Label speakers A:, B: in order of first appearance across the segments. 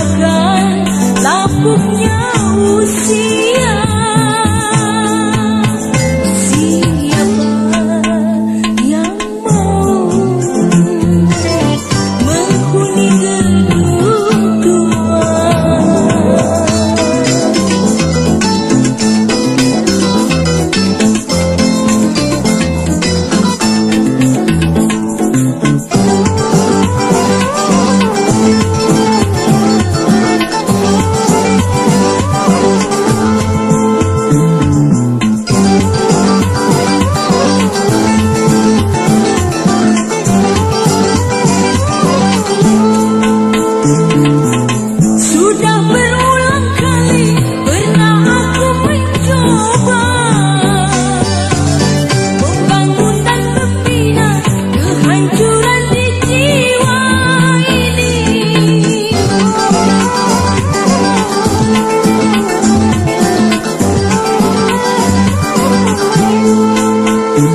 A: akan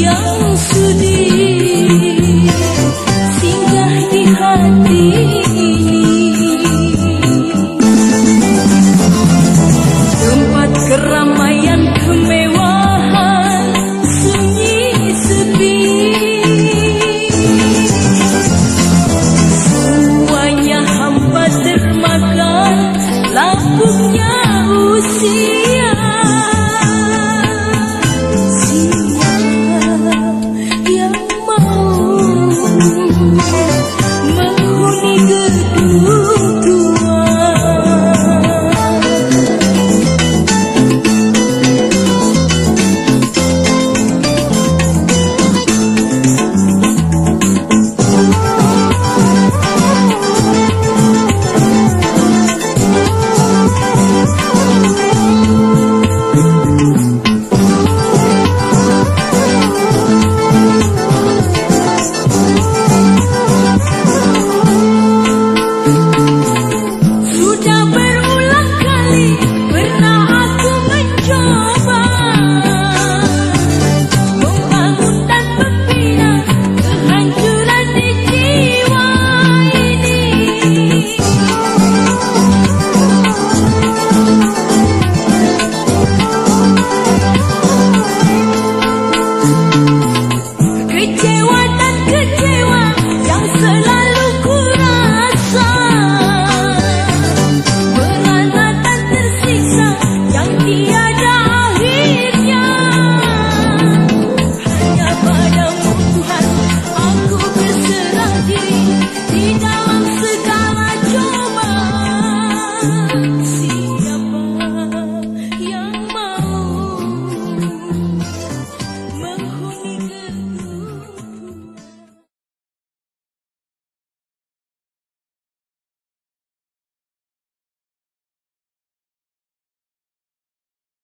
A: Yeah.